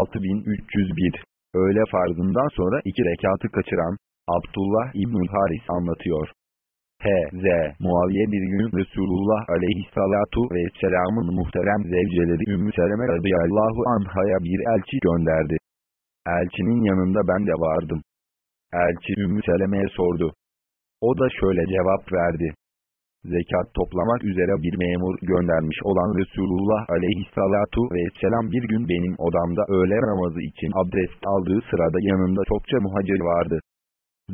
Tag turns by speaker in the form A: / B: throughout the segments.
A: 6301 Öğle farzından sonra iki rekatı kaçıran Abdullah İbn Haris anlatıyor. H.Z. Muaviye bir gün Resulullah aleyhissalatu vesselamın muhterem zevceleri Ümmü Seleme radıyallahu anhaya bir elçi gönderdi. Elçinin yanında ben de vardım. Elçi Ümmü Seleme'ye sordu. O da şöyle cevap verdi zekat toplamak üzere bir memur göndermiş olan Resulullah aleyhissalatu vesselam bir gün benim odamda öğle namazı için abdest aldığı sırada yanında çokça muhacir vardı.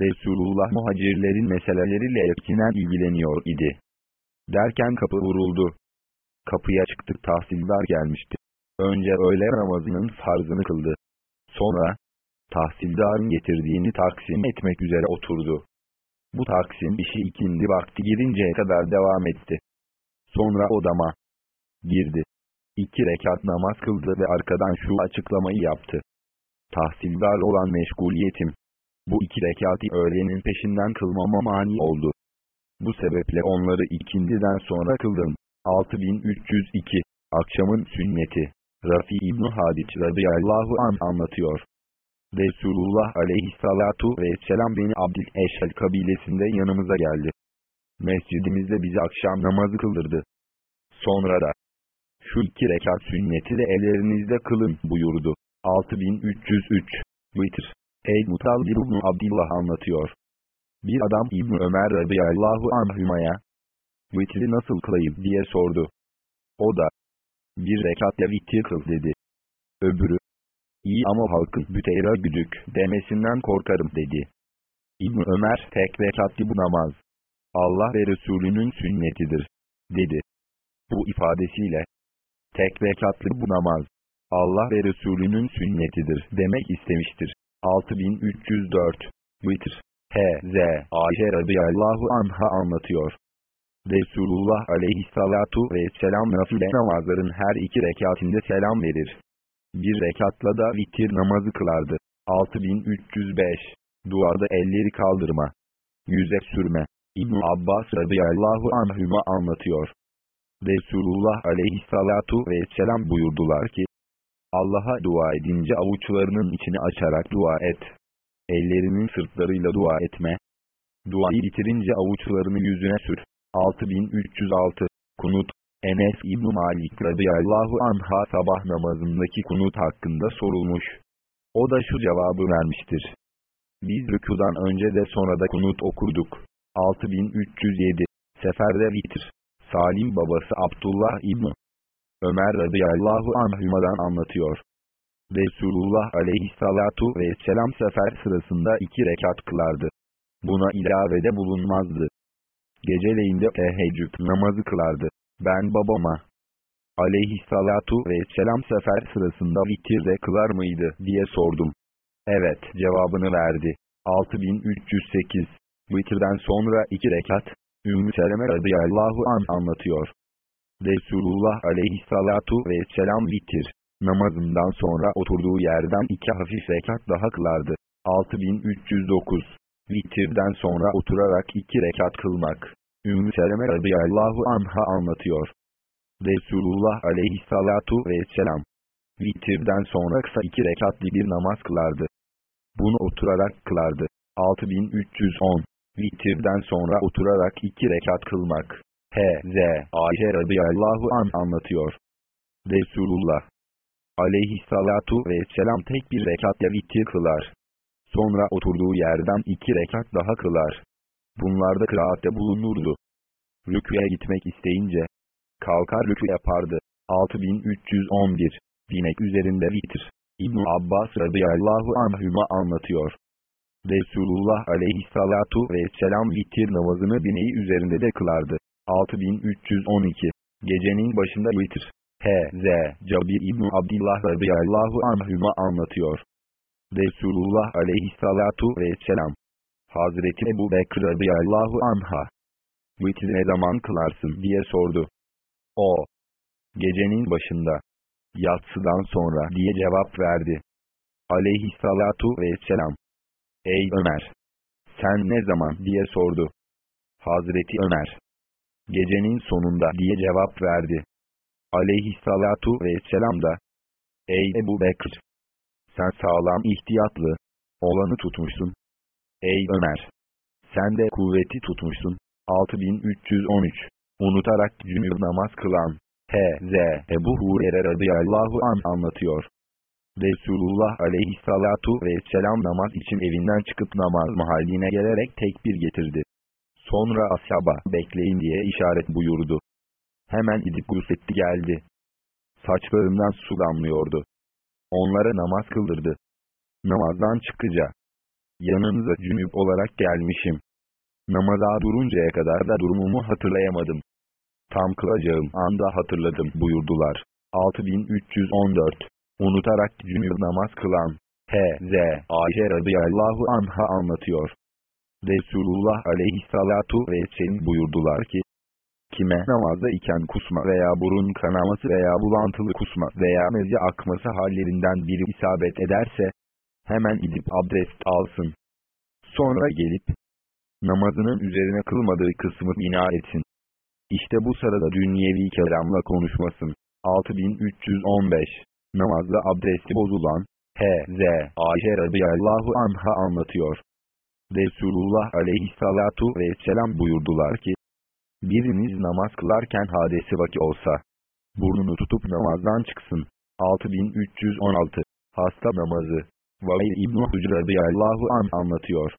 A: Resulullah muhacirlerin meseleleriyle yakinen ilgileniyor idi. Derken kapı vuruldu. Kapıya çıktık tahsildar gelmişti. Önce öğle namazının farzını kıldı. Sonra, tahsildarın getirdiğini taksim etmek üzere oturdu. Bu taksim işi ikindi vakti girinceye kadar devam etti. Sonra odama girdi. İki rekat namaz kıldı ve arkadan şu açıklamayı yaptı. Tahsildar olan meşguliyetim. Bu iki rekatı öğlenin peşinden kılmama mani oldu. Bu sebeple onları ikindiden sonra kıldım. 6302 Akşamın sünneti Rafi İbn-i Hadiç radıyallahu an anlatıyor. Resulullah aleyhissalatu vesselam beni Abdül Eşel kabilesinde yanımıza geldi. Mescidimizde bizi akşam namazı kıldırdı. Sonra da şu iki rekat sünneti de ellerinizde kılın buyurdu. 6303 Vitr Ey Mutalib ibn Abdullah anlatıyor. Bir adam İbn Ömer radıyallahu anhümaya vitri nasıl kılayım diye sordu. O da bir rekatla vitir kıl dedi. Öbürü İyi ama halkın büteyra güdük demesinden korkarım dedi. İbn Ömer tek rekatli bu namaz. Allah ve Resulünün sünnetidir. Dedi. Bu ifadesiyle tek rekatlı bu namaz. Allah ve Resulünün sünnetidir demek istemiştir. 6304 Vitr H.Z. Ayşe radıyallahu anha anlatıyor. Resulullah aleyhissalatu vesselam nafile namazların her iki rekatinde selam verir bir rekatla da vitir namazı kılardı. 6305 Duada elleri kaldırma. Yüze sürme. İbn Abbas radıyallahu anhüma anlatıyor. Resulullah aleyhissalatu vesselam buyurdular ki, Allah'a dua edince avuçlarının içini açarak dua et. Ellerinin sırtlarıyla dua etme. Duayı bitirince avuçlarını yüzüne sür. 6306 Kunut Enes İbn Malik radıyallahu anha sabah namazındaki kunut hakkında sorulmuş. O da şu cevabı vermiştir. Biz rükudan önce de sonra da kunut okurduk. 6307 Seferde vitr. Salim babası Abdullah İbn Ömer radıyallahu anhümadan anlatıyor. Resulullah aleyhissalatu vesselam sefer sırasında iki rekat kılardı. Buna ilavede bulunmazdı. Geceleyin de teheccüd namazı kılardı. Ben babama aleyhissalatu vesselam sefer sırasında vitirde kılar mıydı diye sordum. Evet cevabını verdi. 6308 Vitirden sonra iki rekat, Ümmü Seleme radıyallahu an anlatıyor. Resulullah aleyhissalatu vesselam vitir, namazından sonra oturduğu yerden iki hafif rekat daha kılardı. 6309 Vitirden sonra oturarak iki rekat kılmak. Ümmü Seleme radıyallahu anha anlatıyor. Resulullah aleyhissalatu vesselam. Vitirden sonra kısa iki rekatli bir namaz kılardı. Bunu oturarak kılardı. 6310 Vitirden sonra oturarak iki rekat kılmak. H.Z. Ayşe radıyallahu an anlatıyor. Resulullah aleyhissalatu vesselam tek bir rekatla vitir kılar. Sonra oturduğu yerden iki rekat daha kılar. Bunlarda kıraatte bulunurdu. Rüküye gitmek isteyince, kalkar rükü yapardı. 6311 Binek üzerinde vitr. İbn Abbas radıyallahu anhüma anlatıyor. Resulullah aleyhissalatu vesselam vitir namazını bineği üzerinde de kılardı. 6312 Gecenin başında vitr. H.Z. Cabir İbn Abdillah radıyallahu anhüma anlatıyor. Resulullah aleyhissalatu vesselam Hazreti Ebu Bekir radıyallahu anha. Vitri ne zaman kılarsın diye sordu. O, gecenin başında, yatsıdan sonra diye cevap verdi. Aleyhissalatu vesselam. Ey Ömer! Sen ne zaman diye sordu. Hazreti Ömer. Gecenin sonunda diye cevap verdi. Aleyhissalatu vesselam da. Ey Ebu Bekir! Sen sağlam ihtiyatlı olanı tutmuşsun. Ey Ömer! Sen de kuvveti tutmuşsun. 6313 Unutarak cünüb namaz kılan H.Z. Ebu Hurer'e radıyallahu an anlatıyor. Resulullah aleyhissalatu vesselam namaz için evinden çıkıp namaz mahalline gelerek tekbir getirdi. Sonra ashaba bekleyin diye işaret buyurdu. Hemen gidip gusletti geldi. Saçlarından su damlıyordu. Onlara namaz kıldırdı. Namazdan çıkıca. Yanınıza cünüp olarak gelmişim. Namaza duruncaya kadar da durumumu hatırlayamadım. Tam kılacağım anda hatırladım buyurdular. 6314 Unutarak cünüp namaz kılan H.Z. Ayşe radıyallahu anha anlatıyor. Resulullah aleyhissalatu vesselam buyurdular ki, Kime namazda iken kusma veya burun kanaması veya bulantılı kusma veya mezi akması hallerinden biri isabet ederse, hemen gidip abdest alsın. Sonra gelip, namazının üzerine kılmadığı kısmı bina etsin. İşte bu sırada dünyevi kelamla konuşmasın. 6315 Namazda abdesti bozulan H.Z. Ayşe radıyallahu anha anlatıyor. Resulullah aleyhissalatu vesselam buyurdular ki, Biriniz namaz kılarken hadesi vaki olsa, burnunu tutup namazdan çıksın. 6316 Hasta namazı Vail İbn-i Hucr radıyallahu an anlatıyor.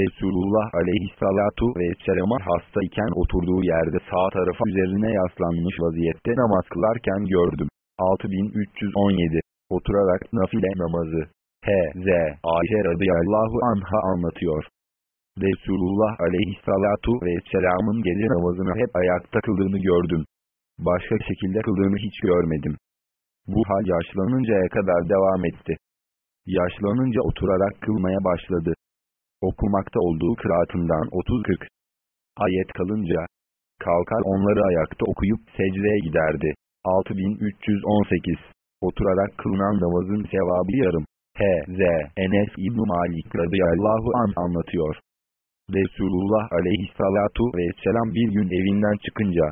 A: Resulullah aleyhissalatu vesselam'a hasta iken oturduğu yerde sağ tarafa üzerine yaslanmış vaziyette namaz kılarken gördüm. 6317 Oturarak nafile namazı H.Z. Ayşe radıyallahu anha anlatıyor. Resulullah aleyhissalatu vesselamın gece namazını hep ayakta kıldığını gördüm. Başka şekilde kıldığını hiç görmedim. Bu hal yaşlanıncaya kadar devam etti. Yaşlanınca oturarak kılmaya başladı. Okumakta olduğu kıraatından 30-40 ayet kalınca, kalkar onları ayakta okuyup secdeye giderdi. 6318 Oturarak kılınan namazın sevabı yarım. H.Z. Enes İbn Malik radıyallahu an anlatıyor. Resulullah aleyhissalatu vesselam bir gün evinden çıkınca,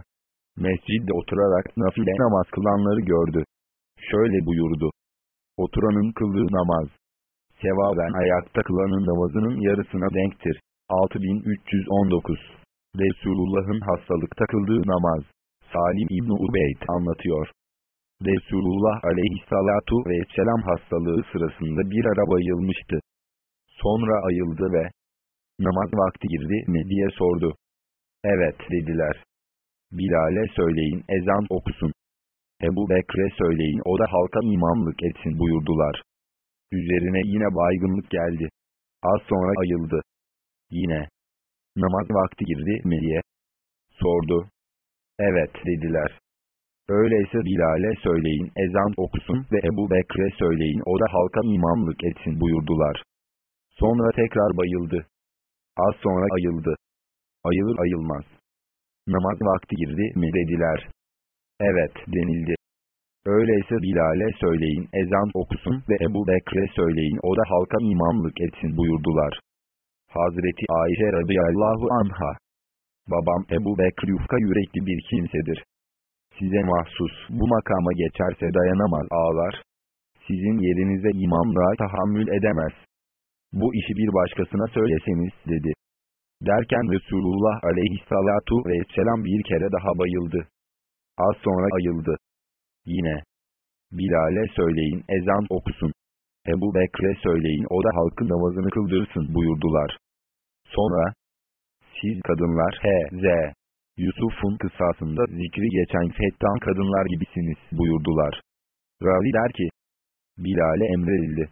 A: mescidde oturarak nafile namaz kılanları gördü. Şöyle buyurdu. Oturanın kıldığı namaz, sevaben ayakta kılanın namazının yarısına denktir. 6319 Resulullah'ın hastalıkta kıldığı namaz, Salim İbni Ubeyd anlatıyor. Resulullah aleyhissalatu vesselam hastalığı sırasında bir ara bayılmıştı. Sonra ayıldı ve namaz vakti girdi mi diye sordu. Evet dediler. Bilal'e söyleyin ezan okusun. Ebu Bekre söyleyin o da halka imamlık etsin buyurdular. Üzerine yine baygınlık geldi. Az sonra ayıldı. Yine. Namaz vakti girdi mi diye sordu. Evet dediler. Öyleyse Bilal'e söyleyin ezan okusun ve Ebu Bekre söyleyin o da halka imamlık etsin buyurdular. Sonra tekrar bayıldı. Az sonra ayıldı. Ayılır ayılmaz. Namaz vakti girdi mi dediler. Evet denildi. Öyleyse Bilal'e söyleyin ezan okusun ve Ebu Bekre söyleyin o da halka imamlık etsin buyurdular. Hazreti Ayşe radıyallahu anha. Babam Ebu Bekr yufka yürekli bir kimsedir. Size mahsus bu makama geçerse dayanamaz ağlar. Sizin yerinize imamlığa tahammül edemez. Bu işi bir başkasına söyleseniz dedi. Derken Resulullah aleyhissalatu vesselam bir kere daha bayıldı. Az sonra ayıldı. Yine. Bilal'e söyleyin ezan okusun. Ebu Bekre söyleyin o da halkın namazını kıldırsın buyurdular. Sonra, siz kadınlar H.Z. Yusuf'un kısasında zikri geçen fettan kadınlar gibisiniz buyurdular. Ravi der ki, Bilal'e emredildi.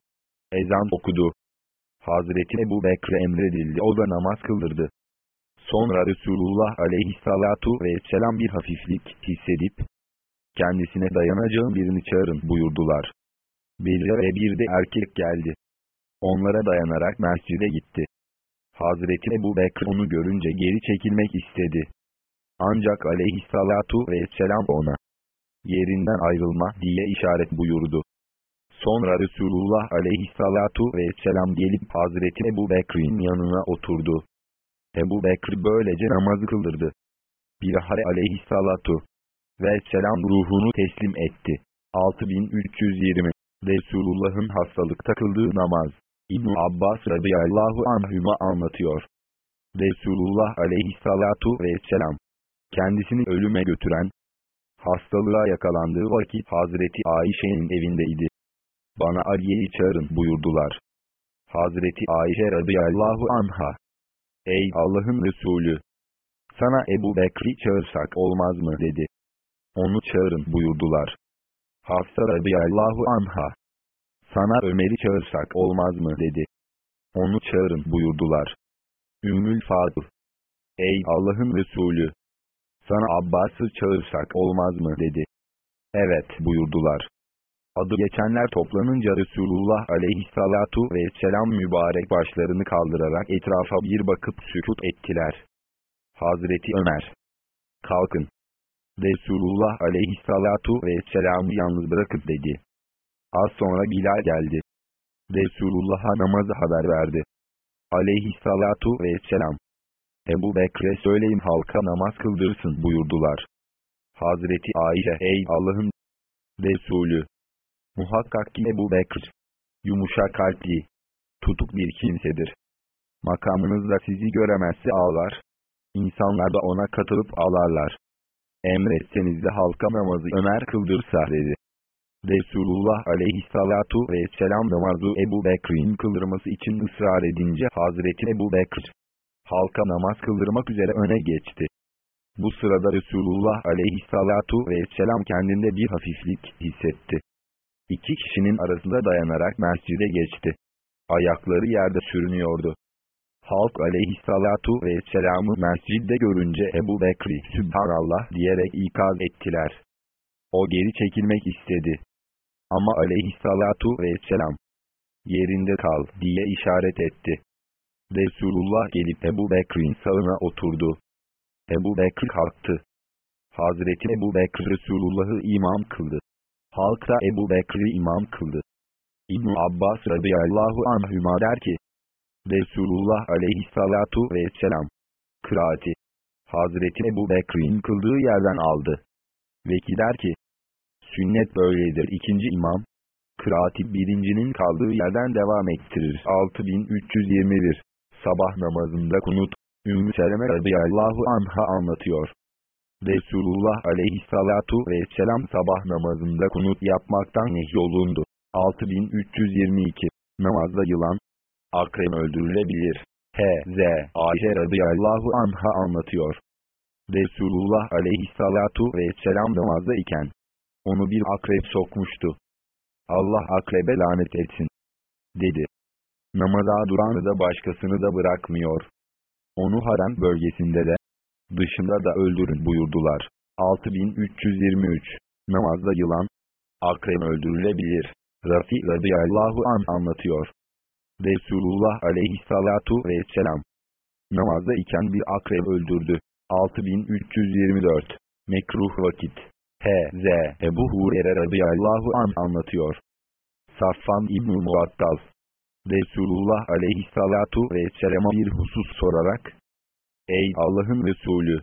A: Ezan okudu. Hazreti Ebu Bekre emredildi o da namaz kıldırdı. Sonra Resulullah aleyhissalatu vesselam bir hafiflik hissedip, kendisine dayanacağım birini çağırın buyurdular. Belire bir de erkek geldi. Onlara dayanarak mescide gitti. Hazreti Ebu Bekr onu görünce geri çekilmek istedi. Ancak aleyhissalatu vesselam ona yerinden ayrılma diye işaret buyurdu. Sonra Resulullah aleyhissalatu vesselam gelip Hazreti Ebu Bekir'in yanına oturdu. Ebu Bekir böylece namazı kıldırdı. Bilahare aleyhissalatu vesselam ruhunu teslim etti. 6320 Resulullah'ın hastalıkta kıldığı namaz. ibn Abbas radıyallahu anhüma anlatıyor. Resulullah aleyhissalatu vesselam, kendisini ölüme götüren, hastalığa yakalandığı vakit Hazreti Ayşe'nin evindeydi. Bana Aliye'yi çağırın buyurdular. Hazreti Ayşe radıyallahu anha, Ey Allah'ın Resulü! Sana Ebu Bekri çağırsak olmaz mı dedi. Onu çağırın buyurdular. Hafsa radıyallahu anha. Sana Ömer'i çağırsak olmaz mı dedi. Onu çağırın buyurdular. Ümmül Fadıl. Ey Allah'ın Resulü! Sana Abbas'ı çağırsak olmaz mı dedi. Evet buyurdular. Adı geçenler toplanınca Resulullah aleyhissalatu vesselam mübarek başlarını kaldırarak etrafa bir bakıp sükut ettiler. Hazreti Ömer. Kalkın. Resulullah aleyhissalatu vesselam'ı yalnız bırakıp dedi. Az sonra Bilal geldi. Resulullah'a namazı haber verdi. Aleyhissalatu vesselam. Ebu Bekre söyleyin halka namaz kıldırsın buyurdular. Hazreti Ayşe ey Allah'ın Resulü. Muhakkak ki Ebu Bekr. Yumuşak kalpli. Tutuk bir kimsedir. Makamınızda sizi göremezse ağlar. İnsanlar da ona katılıp ağlarlar. Emretseniz de halka namazı Ömer kıldırsa dedi. Resulullah aleyhissalatu vesselam namazı Ebu Bekir'in kıldırması için ısrar edince Hazreti Ebu Bekir, halka namaz kıldırmak üzere öne geçti. Bu sırada Resulullah aleyhissalatu vesselam kendinde bir hafiflik hissetti. İki kişinin arasında dayanarak mescide geçti. Ayakları yerde sürünüyordu. Halk aleyhissalatu vesselamı mescidde görünce Ebu Bekri Sübhanallah diyerek ikaz ettiler. O geri çekilmek istedi. Ama aleyhissalatu vesselam yerinde kal diye işaret etti. Resulullah gelip Ebu Bekir'in sağına oturdu. Ebu Bekir kalktı. Hazreti Ebu Bekir Resulullah'ı imam kıldı. Halk da Ebu Bekir'i imam kıldı. İbn Abbas radıyallahu anhüma der ki, Resulullah aleyhissalatu vesselam, kıraati, Hazreti Ebu Bekir'in kıldığı yerden aldı. Veki der ki, sünnet böyledir ikinci imam, kıraati birincinin kaldığı yerden devam ettirir. 6321 Sabah namazında kunut, Ümmü Seleme radıyallahu anha anlatıyor. Resulullah aleyhissalatu vesselam sabah namazında kunut yapmaktan nehyolundu. 6322 Namazda yılan, akrem öldürülebilir. H.Z. Ayşe radıyallahu anha anlatıyor. Resulullah aleyhissalatu vesselam namazda iken, onu bir akrep sokmuştu. Allah akrebe lanet etsin. Dedi. Namaza duranı da başkasını da bırakmıyor. Onu harem bölgesinde de, dışında da öldürün buyurdular. 6323 Namazda yılan, akrem öldürülebilir. Rafi radıyallahu an anlatıyor. Resulullah aleyhissalatu vesselam, namazda iken bir akrep öldürdü. 6324 Mekruh vakit H.Z. Ebu Hurer'e radıyallahu an anlatıyor. Safvan İbn-i Muattal Resulullah aleyhissalatu vesselama bir husus sorarak Ey Allah'ın Resulü!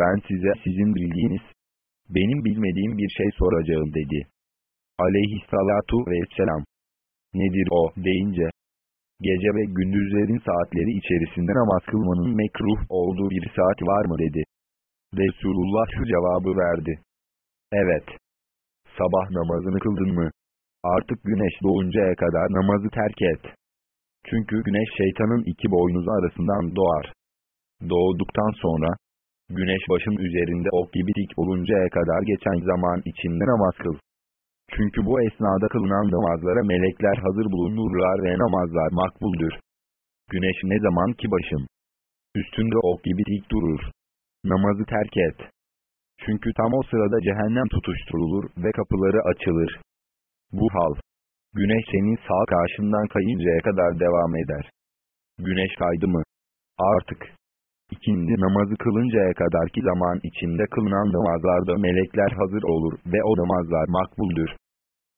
A: Ben size sizin bildiğiniz, benim bilmediğim bir şey soracağım dedi. Aleyhissalatu vesselam. Nedir o deyince, gece ve gündüzlerin saatleri içerisinde namaz kılmanın mekruh olduğu bir saat var mı dedi. Resulullah şu cevabı verdi. Evet. Sabah namazını kıldın mı? Artık güneş doğuncaya kadar namazı terk et. Çünkü güneş şeytanın iki boynuzu arasından doğar. Doğduktan sonra, güneş başın üzerinde ok gibi dik oluncaya kadar geçen zaman içinde namaz kıl. Çünkü bu esnada kılınan namazlara melekler hazır bulunurlar ve namazlar makbuldür. Güneş ne zaman ki başın üstünde ok gibi dik durur. Namazı terk et. Çünkü tam o sırada cehennem tutuşturulur ve kapıları açılır. Bu hal, güneş senin sağ karşından kayıncaya kadar devam eder. Güneş kaydı mı? Artık, ikindi namazı kılıncaya kadarki zaman içinde kılınan namazlarda melekler hazır olur ve o namazlar makbuldür.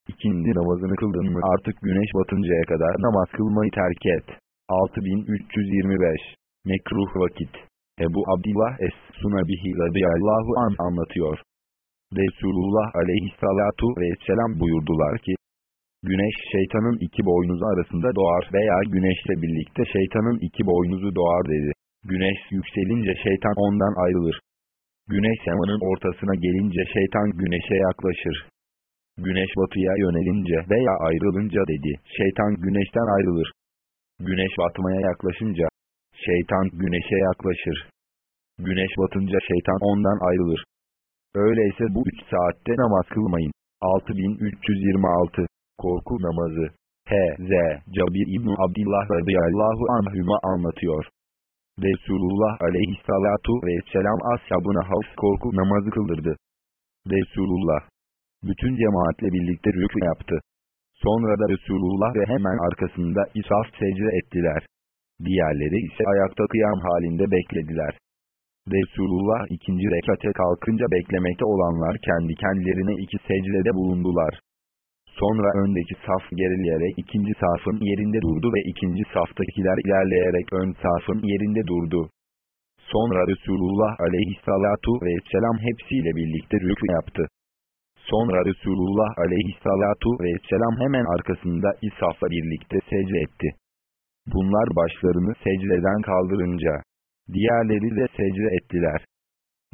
A: İkindi namazını kıldın mı artık güneş batıncaya kadar namaz kılmayı terk et. 6325 Mekruh vakit Ebu Abdillah Es-Sunabihi radıyallahu an anlatıyor. Resulullah aleyhissalatu vesselam buyurdular ki, Güneş şeytanın iki boynuzu arasında doğar veya güneşle birlikte şeytanın iki boynuzu doğar dedi. Güneş yükselince şeytan ondan ayrılır. Güneş semanın ortasına gelince şeytan güneşe yaklaşır. Güneş batıya yönelince veya ayrılınca dedi, şeytan güneşten ayrılır. Güneş batmaya yaklaşınca, şeytan güneşe yaklaşır. Güneş batınca şeytan ondan ayrılır. Öyleyse bu üç saatte namaz kılmayın. 6326 Korku namazı H.Z. Cabir İbni Abdillah radıyallahu anhüma anlatıyor. Resulullah aleyhissalatu vesselam ashabına havf korku namazı kıldırdı. Resulullah bütün cemaatle birlikte rükû yaptı. Sonra da Resulullah ve hemen arkasında isaf secde ettiler. Diğerleri ise ayakta kıyam halinde beklediler. Resulullah ikinci rekate kalkınca beklemekte olanlar kendi kendilerine iki secdede bulundular. Sonra öndeki saf gerileyerek ikinci safın yerinde durdu ve ikinci saftakiler ilerleyerek ön safın yerinde durdu. Sonra Resulullah aleyhissalatu vesselam hepsiyle birlikte rükû yaptı. Sonra Resulullah aleyhissalatu vesselam hemen arkasında İsaf'la birlikte secde etti. Bunlar başlarını secdeden kaldırınca, diğerleri de secde ettiler.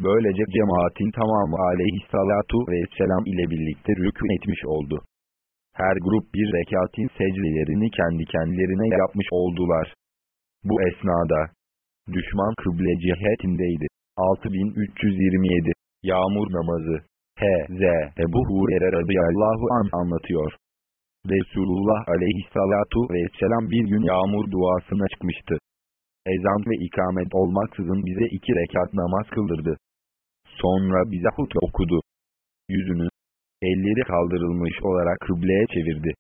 A: Böylece cemaatin tamamı aleyhissalatu vesselam ile birlikte rükû etmiş oldu. Her grup bir rekatin secdelerini kendi kendilerine yapmış oldular. Bu esnada, düşman kıble cihetindeydi. 6327 Yağmur namazı H.Z. Ebu Hurer'e radıyallahu an anlatıyor. Resulullah aleyhissalatu vesselam bir gün yağmur duasına çıkmıştı. Ezan ve ikamet olmaksızın bize iki rekat namaz kıldırdı. Sonra bize hutbe okudu. Yüzünü, elleri kaldırılmış olarak kıbleye çevirdi.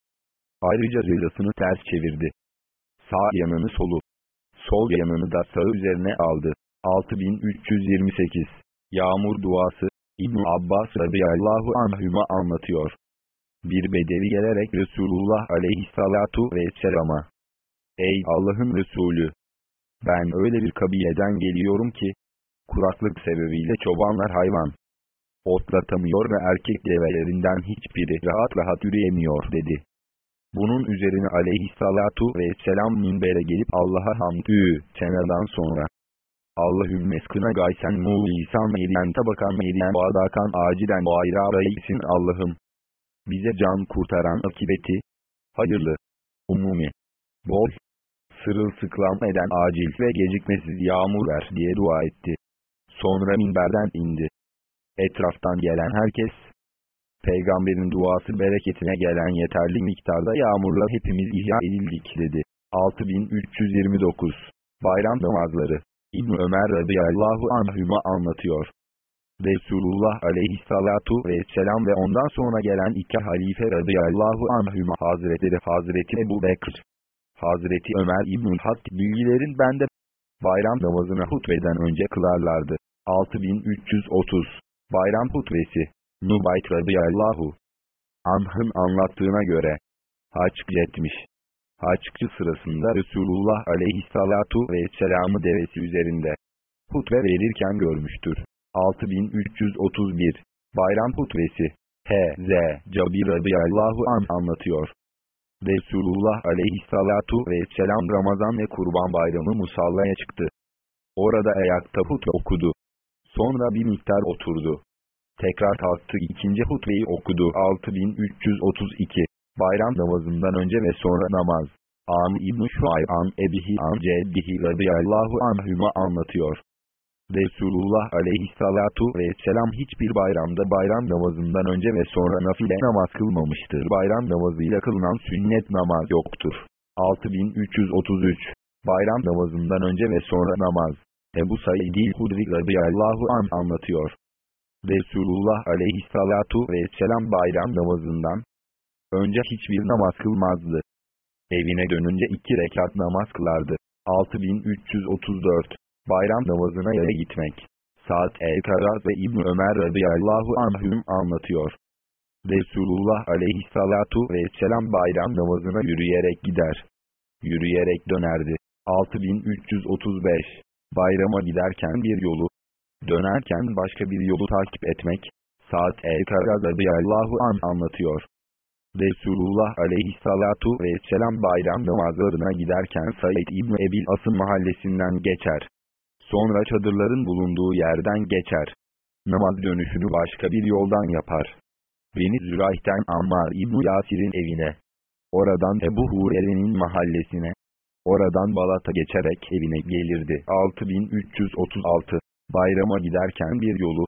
A: Ayrıca rızasını ters çevirdi. Sağ yanını solu, sol yanını da sağ üzerine aldı. 6328 Yağmur duası İbn Abbas radıyallahu anhüma anlatıyor. Bir bedevi gelerek Resulullah aleyhissalatu vesselama. Ey Allah'ın Resulü! Ben öyle bir kabileden geliyorum ki, kuraklık sebebiyle çobanlar hayvan otlatamıyor ve erkek develerinden hiçbiri rahat rahat yürüyemiyor dedi. Bunun üzerine aleyhissalatu vesselam minbere gelip Allah'a hamdü senadan sonra Allahümme eskına gaysen muğlisan meyliyen tabakan meyliyen bağdakan acilen bayra reisin Allah'ım. Bize can kurtaran akibeti, hayırlı, umumi, bol, sırılsıklam eden acil ve gecikmesiz yağmur ver diye dua etti. Sonra minberden indi. Etraftan gelen herkes, peygamberin duası bereketine gelen yeterli miktarda yağmurla hepimiz ihya edildik dedi. 6329 Bayram namazları İbn Ömer radıyallahu anhüma anlatıyor. Resulullah aleyhissalatu vesselam ve ondan sonra gelen iki halife radıyallahu anhüma hazretleri Hazreti Ebu Bekr, Hazreti Ömer İbn-i Hat bilgilerin bende bayram namazını hutbeden önce kılarlardı. 6330 Bayram hutbesi Nubayt radıyallahu anh'ın anlattığına göre haç etmiş. Haççı sırasında Resulullah aleyhissalatu vesselam'ı devesi üzerinde hutbe verirken görmüştür. 6331 Bayram hutbesi H.Z. Cabir radıyallahu an anlatıyor. Resulullah aleyhissalatu vesselam Ramazan ve Kurban bayramı musallaya çıktı. Orada ayakta hutbe okudu. Sonra bir miktar oturdu. Tekrar kalktı ikinci hutbeyi okudu. 6332 bayram namazından önce ve sonra namaz. Am İbn-i Şuay'an Ebihi An Ceddihi radıyallahu anhüma anlatıyor. Resulullah aleyhissalatu vesselam hiçbir bayramda bayram namazından önce ve sonra nafile namaz kılmamıştır. Bayram namazıyla kılınan sünnet namaz yoktur. 6333 Bayram namazından önce ve sonra namaz. Ebu Said-i Hudri radıyallahu an anlatıyor. Resulullah aleyhissalatu vesselam bayram namazından, Önce hiçbir namaz kılmazdı. Evine dönünce iki rekat namaz kılardı. 6334 Bayram namazına yaya gitmek. Saat el-Karaz ve İbn Ömer radıyallahu anhüm anlatıyor. Resulullah aleyhissalatu vesselam bayram namazına yürüyerek gider. Yürüyerek dönerdi. 6335 Bayrama giderken bir yolu, dönerken başka bir yolu takip etmek, Saat el-Karaz radıyallahu an anlatıyor. Resulullah aleyhissalatu vesselam bayram namazlarına giderken Said İbni Ebil Asım mahallesinden geçer. Sonra çadırların bulunduğu yerden geçer. Namaz dönüşünü başka bir yoldan yapar. Beni Zürayh'ten Ammar İbni Yasir'in evine. Oradan Ebu Hurere'nin mahallesine. Oradan Balat'a geçerek evine gelirdi. 6336 Bayrama giderken bir yolu,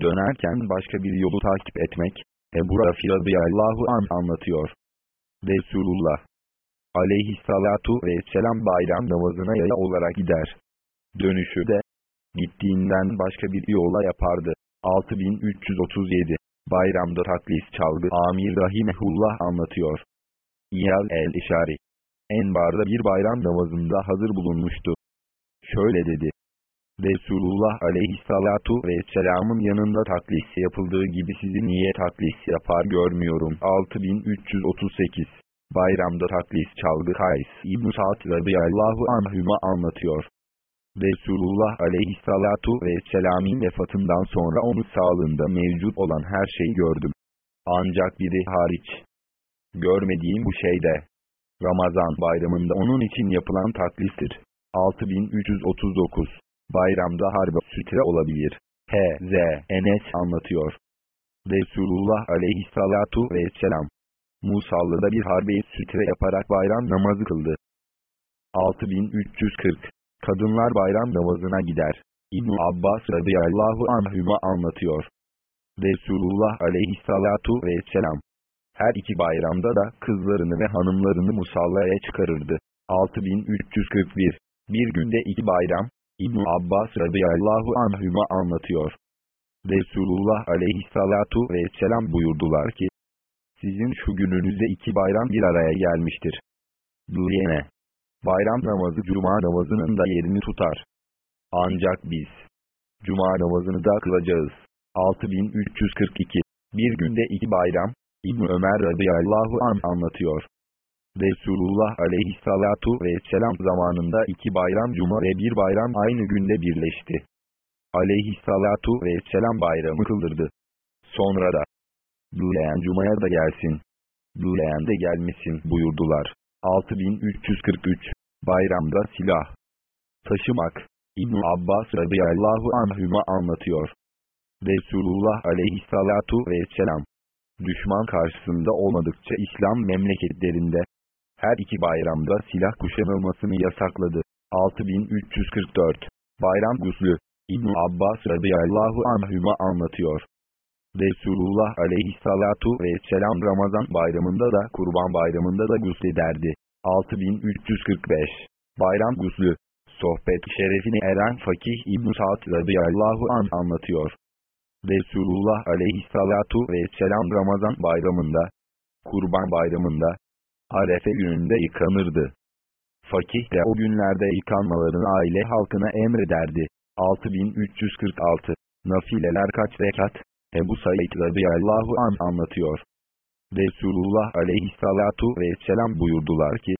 A: dönerken başka bir yolu takip etmek, Ebu Rafi radıyallahu an anlatıyor. Resulullah aleyhissalatu vesselam bayram namazına yaya olarak gider. Dönüşü de gittiğinden başka bir yola yapardı. 6337 Bayramda taklis çalgı Amir Rahimehullah anlatıyor. İyal el-İşari Enbar'da bir bayram namazında hazır bulunmuştu. Şöyle dedi. Resulullah aleyhissalatu vesselamın yanında taklis yapıldığı gibi sizi niye taklis yapar görmüyorum. 6338 Bayramda taklis çalgı Kays İbn-i Sa'd radıyallahu anhüma anlatıyor. Resulullah aleyhissalatu vesselamın vefatından sonra onun sağlığında mevcut olan her şeyi gördüm. Ancak biri hariç. Görmediğim bu şey de Ramazan bayramında onun için yapılan taklistir. 6339 Bayramda harbe sütre olabilir. H.Z. Enes anlatıyor. Resulullah aleyhissalatu vesselam Musallı'da bir harbe sütre yaparak bayram namazı kıldı. 6340 Kadınlar bayram namazına gider. ibn Abbas radıyallahu anhüma anlatıyor. Resulullah aleyhissalatu vesselam her iki bayramda da kızlarını ve hanımlarını musallaya çıkarırdı. 6341 Bir günde iki bayram, ibn Abbas radıyallahu anhüma anlatıyor. Resulullah aleyhissalatu vesselam buyurdular ki, sizin şu gününüzde iki bayram bir araya gelmiştir. Diyene, bayram namazı cuma namazının da yerini tutar. Ancak biz, cuma namazını da kılacağız. 6342 Bir günde iki bayram, İbn Ömer radıyallahu an anlatıyor. Resulullah aleyhissalatu vesselam zamanında iki bayram cuma ve bir bayram aynı günde birleşti. Aleyhissalatu vesselam bayramı kıldırdı. Sonra da, Büleyen cumaya da gelsin. Büleyen de gelmesin buyurdular. 6343 Bayramda silah taşımak İbn Abbas radıyallahu anhüma anlatıyor. Resulullah aleyhissalatu vesselam düşman karşısında olmadıkça İslam memleketlerinde her iki bayramda silah kuşanılmasını yasakladı. 6344 Bayram Guslü İbn Abbas radıyallahu anhüma anlatıyor. Resulullah aleyhissalatu vesselam Ramazan bayramında da kurban bayramında da guslederdi. 6345 Bayram Guslü Sohbet şerefine eren Fakih İbn Sa'd radıyallahu an anlatıyor. Resulullah aleyhissalatu vesselam Ramazan bayramında, kurban bayramında, Arefe gününde yıkanırdı. Fakih de o günlerde yıkanmalarını aile halkına emrederdi. 6346 Nafileler kaç rekat? Ebu Said radıyallahu an anlatıyor. Resulullah aleyhissalatu vesselam buyurdular ki,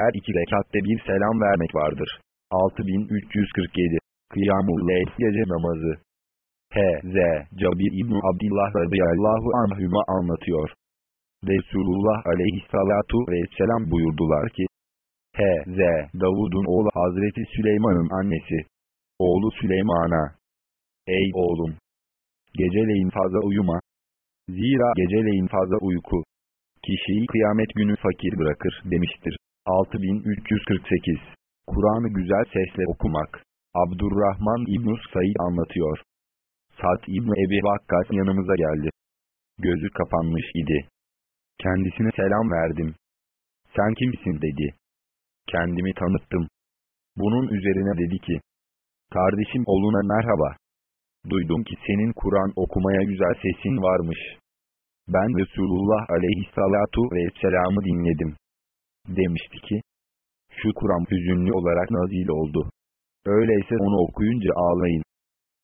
A: her iki rekatte bir selam vermek vardır. 6347 Kıyamul Leyl gece namazı H.Z. Cabir İbni Abdillah radıyallahu anhüma anlatıyor. Resulullah aleyhissalatu vesselam buyurdular ki, H.Z. Davud'un oğlu Hazreti Süleyman'ın annesi, oğlu Süleyman'a, Ey oğlum! Geceleyin fazla uyuma. Zira geceleyin fazla uyku, kişiyi kıyamet günü fakir bırakır demiştir. 6348 Kur'an'ı güzel sesle okumak Abdurrahman İbn-i Said anlatıyor. Sa'd İbni Ebi Vakkas yanımıza geldi. Gözü kapanmış idi. Kendisine selam verdim. Sen kimsin dedi. Kendimi tanıttım. Bunun üzerine dedi ki, Kardeşim oğluna merhaba. Duydum ki senin Kur'an okumaya güzel sesin varmış. Ben Resulullah aleyhissalatu vesselam'ı dinledim. Demişti ki, şu Kur'an hüzünlü olarak nazil oldu. Öyleyse onu okuyunca ağlayın.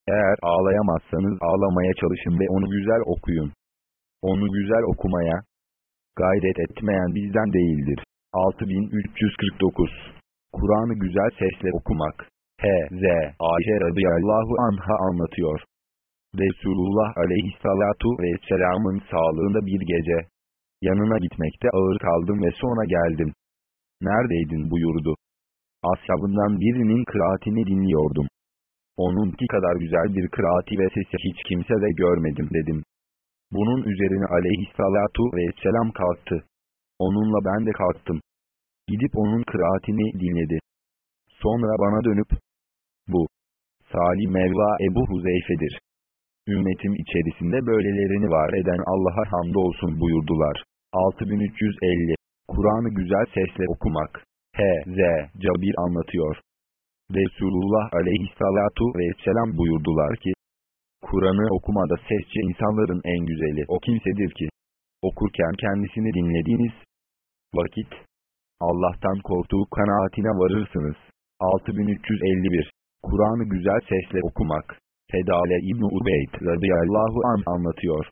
A: Eğer ağlayamazsanız ağlamaya çalışın ve onu güzel okuyun. Onu güzel okumaya gayret etmeyen bizden değildir. 6349 Kur'an'ı güzel sesle okumak H.Z. Ayşe radıyallahu anha anlatıyor. Resulullah aleyhissalatu vesselamın sağlığında bir gece Yanına gitmekte ağır kaldım ve sonra geldim. Neredeydin buyurdu. Ashabından birinin kıraatini dinliyordum. Onunki kadar güzel bir kıraati ve sesi hiç kimse de görmedim dedim. Bunun üzerine aleyhissalatu vesselam kalktı. Onunla ben de kalktım. Gidip onun kıraatini dinledi. Sonra bana dönüp, bu, Salih Mevla Ebu Huzeyfe'dir. Ümmetim içerisinde böylelerini var eden Allah'a hamdolsun buyurdular. 6350 Kur'an'ı güzel sesle okumak. H.Z. Cabir anlatıyor. Resulullah aleyhissalatu vesselam buyurdular ki, Kur'an'ı okumada sesçi insanların en güzeli o kimsedir ki, okurken kendisini dinlediğiniz vakit, Allah'tan korktuğu kanaatine varırsınız. 6351 Kur'an'ı güzel sesle okumak. Fedale İbn Ubeyd radıyallahu an anlatıyor.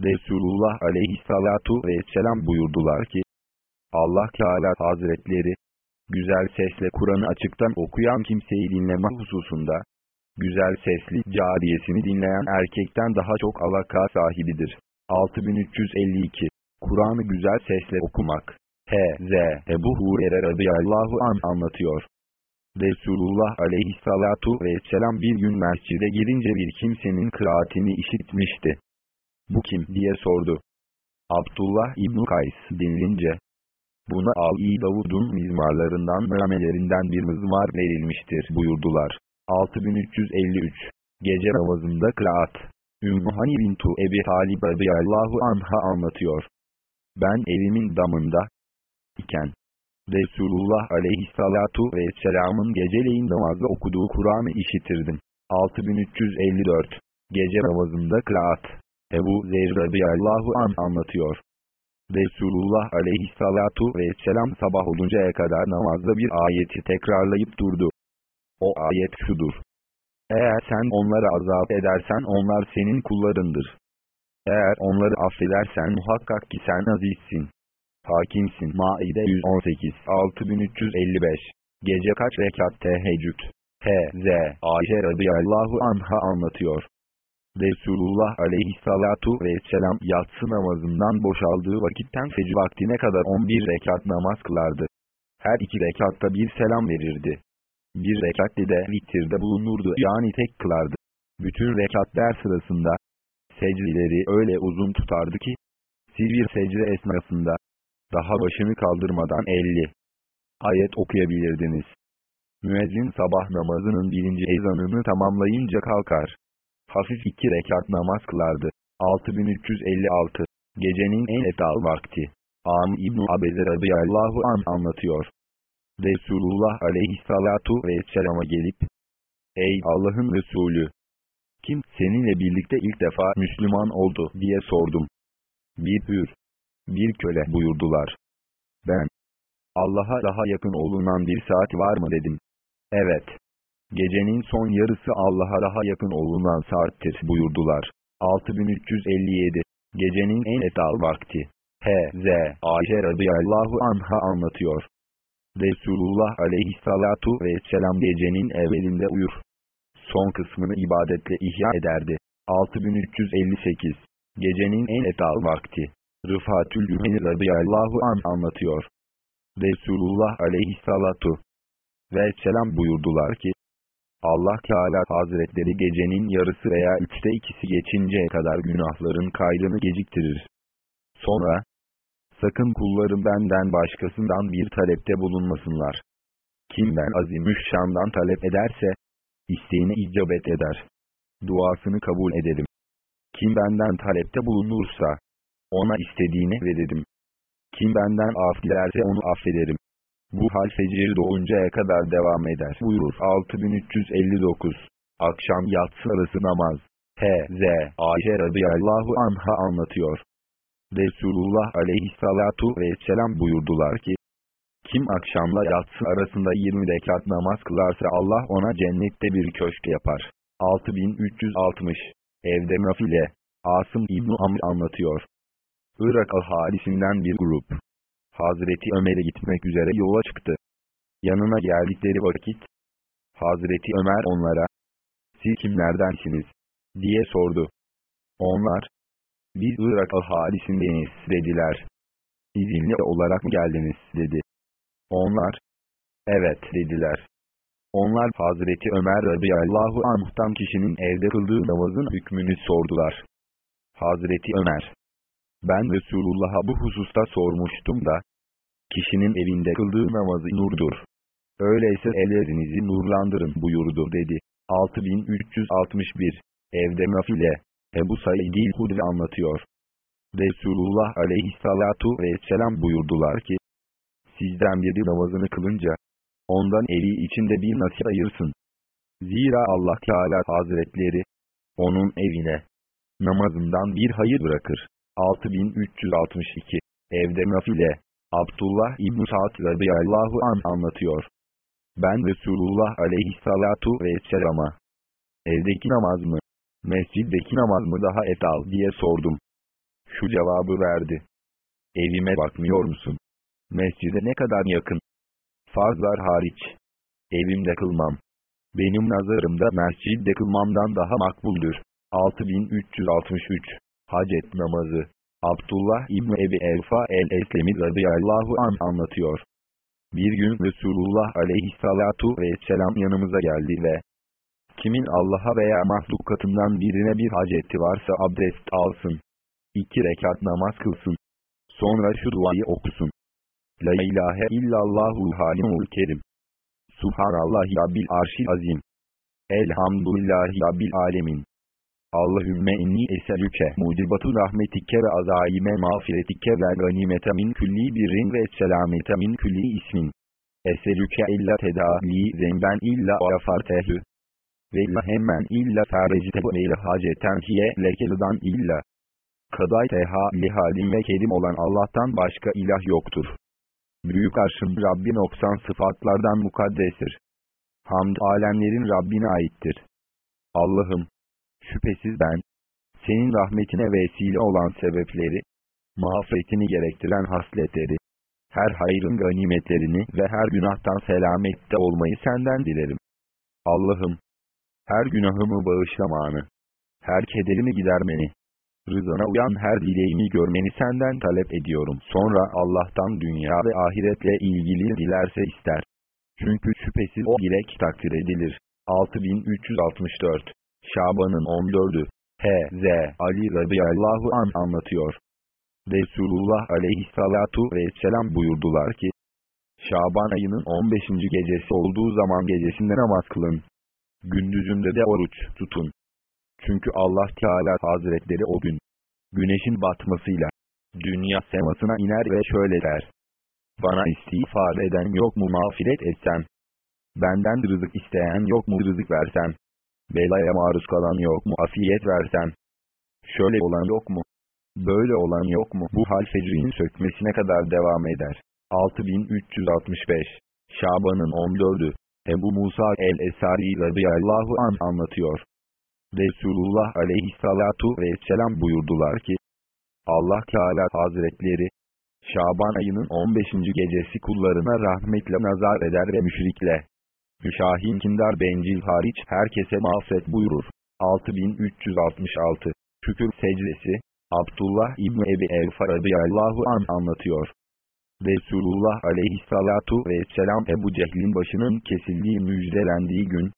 A: Resulullah aleyhissalatu vesselam buyurdular ki, Allah Teala Hazretleri, güzel sesle Kur'an'ı açıktan okuyan kimseyi dinleme hususunda, güzel sesli cariyesini dinleyen erkekten daha çok alaka sahibidir. 6352 Kur'an'ı güzel sesle okumak. H.Z. Ebu Hurer'e radıyallahu an anlatıyor. Resulullah aleyhissalatu vesselam bir gün mescide girince bir kimsenin kıraatini işitmişti. Bu kim diye sordu. Abdullah İbn Kays denilince, buna Al-i Davud'un mizmarlarından ramelerinden bir mızmar verilmiştir buyurdular. 6353 Gece namazında kıraat Ümmü Hani bintu Ebi Talib radıyallahu anha anlatıyor. Ben evimin damında iken Resulullah aleyhissalatu vesselamın geceleyin namazda okuduğu Kur'an'ı işitirdim. 6354 Gece namazında kıraat Ebu Zer radıyallahu an anlatıyor. Resulullah aleyhissalatu vesselam sabah oluncaya kadar namazda bir ayeti tekrarlayıp durdu. O ayet şudur. Eğer sen onları azap edersen onlar senin kullarındır. Eğer onları affedersen muhakkak ki sen azizsin. Hakimsin. Maide 118 6355 Gece kaç rekat teheccüd? H.Z. Ayşe radıyallahu anha anlatıyor. Resulullah aleyhissalatu vesselam yatsı namazından boşaldığı vakitten fecr vaktine kadar 11 rekat namaz kılardı. Her iki rekatta bir selam verirdi. Bir rekatte de vitirde bulunurdu yani tek kılardı. Bütün rekatler sırasında secdeleri öyle uzun tutardı ki, siz bir secde esnasında, daha başını kaldırmadan 50 ayet okuyabilirdiniz. Müezzin sabah namazının birinci ezanını tamamlayınca kalkar. Hafif iki rekat namaz kılardı. 6356 Gecenin en etal vakti. Am İbn Abeze radıyallahu an anlatıyor. Resulullah aleyhissalatu vesselama gelip, Ey Allah'ın Resulü! Kim seninle birlikte ilk defa Müslüman oldu diye sordum. Bir hür, bir köle buyurdular. Ben, Allah'a daha yakın olunan bir saat var mı dedim. Evet. Gecenin son yarısı Allah'a daha yakın olunan saattir buyurdular. 6357 Gecenin en etal vakti. H.Z. Ayşe radıyallahu anha anlatıyor. Resulullah aleyhissalatu vesselam gecenin evvelinde uyur. Son kısmını ibadetle ihya ederdi. 6358 Gecenin en etal vakti. Rıfatül Ümeni radıyallahu an anlatıyor. Resulullah aleyhissalatu vesselam buyurdular ki, Allah Teala Hazretleri gecenin yarısı veya üçte ikisi geçinceye kadar günahların kaydını geciktirir. Sonra, sakın kullarım benden başkasından bir talepte bulunmasınlar. Kim ben azimüşşandan talep ederse, isteğine icabet eder. Duasını kabul ederim. Kim benden talepte bulunursa, ona istediğini veririm. Kim benden af dilerse onu affederim. Bu hal fecir doğuncaya kadar devam eder buyurur. 6359 Akşam yatsı arası namaz. H.Z. Ayşe radıyallahu anha anlatıyor. Resulullah aleyhissalatu vesselam buyurdular ki, kim akşamla yatsı arasında 20 rekat namaz kılarsa Allah ona cennette bir köşk yapar. 6360 Evde nafile. Asım İbn Amr anlatıyor. Irak ahalisinden bir grup. Hazreti Ömer'e gitmek üzere yola çıktı. Yanına geldikleri vakit, Hazreti Ömer onlara, siz kimlerdensiniz, diye sordu. Onlar, Biz Irak ahalisindeyiz dediler. İzinli olarak mı geldiniz dedi. Onlar, evet dediler. Onlar Hazreti Ömer radıyallahu anh'tan kişinin evde kıldığı namazın hükmünü sordular. Hazreti Ömer, ben Resulullah'a bu hususta sormuştum da, kişinin evinde kıldığı namazı nurdur. Öyleyse ellerinizi nurlandırın buyurdu dedi. 6361 Evde nafile Ebu Said-i Hudri anlatıyor. Resulullah aleyhissalatu vesselam buyurdular ki, Sizden biri namazını kılınca, ondan evi içinde bir nasip ayırsın. Zira Allah Teala Hazretleri, onun evine, namazından bir hayır bırakır. 6362 Evde nafile Abdullah İbn-i Sa'd radıyallahu an anlatıyor. Ben Resulullah aleyhissalatu vesselama evdeki namaz mı, mesciddeki namaz mı daha etal diye sordum. Şu cevabı verdi. Evime bakmıyor musun? Mescide ne kadar yakın? Farzlar hariç. Evimde kılmam. Benim nazarımda mescidde kılmamdan daha makbuldür. 6363 Hacet namazı Abdullah İbni Ebi Elfa el-Eslemi radıyallahu an anlatıyor. Bir gün Resulullah aleyhissalatu vesselam yanımıza geldi ve kimin Allah'a veya mahlukatından birine bir haceti varsa abdest alsın. İki rekat namaz kılsın. Sonra şu duayı okusun. La ilahe illallahul halimul kerim. Subhanallahi rabbil arşil azim. Elhamdülillahi rabbil alemin. Allahümme inni eselüke mucibatu rahmetike ve azaime mağfiretike ve ganimete min külli birrin ve selamete min külli ismin. Eselüke illa tedâli zemben illa arafartehü. Ve illa hemen illa ferecitehu ve haceten hiye lekeldan illa. Kaday teha lihalim ve kerim olan Allah'tan başka ilah yoktur. Büyük arşın Rabbi noksan sıfatlardan mukaddestir. Hamd alemlerin Rabbine aittir. Allah'ım, Şüphesiz ben, senin rahmetine vesile olan sebepleri, mağfiretini gerektiren hasletleri, her hayrın ganimetlerini ve her günahtan selamette olmayı senden dilerim. Allah'ım, her günahımı bağışlamanı, her kederimi gidermeni, rızana uyan her dileğimi görmeni senden talep ediyorum. Sonra Allah'tan dünya ve ahiretle ilgili dilerse ister. Çünkü şüphesiz o dilek takdir edilir. 6364 Şaban'ın 14'ü H.Z. Ali radıyallahu an anlatıyor. Resulullah aleyhissalatu vesselam buyurdular ki, Şaban ayının 15. gecesi olduğu zaman gecesinde namaz kılın. Gündüzünde de oruç tutun. Çünkü Allah Teala Hazretleri o gün, güneşin batmasıyla, dünya semasına iner ve şöyle der. Bana istiğfar eden yok mu mağfiret etsem? Benden rızık isteyen yok mu rızık versem? Belaya maruz kalan yok mu afiyet versen? Şöyle olan yok mu? Böyle olan yok mu? Bu hal fecrin sökmesine kadar devam eder. 6365 Şaban'ın 14'ü Ebu Musa el-Esari radıyallahu an anlatıyor. Resulullah aleyhissalatu vesselam buyurdular ki, Allah Teala Hazretleri, Şaban ayının 15. gecesi kullarına rahmetle nazar eder ve müşrikle, Şahin kindar bencil hariç herkese mağfiret buyurur. 6366 Şükür secdesi Abdullah İbni Ebi Elfa radıyallahu an anlatıyor. Resulullah aleyhissalatu vesselam Ebu Cehil'in başının kesildiği müjdelendiği gün,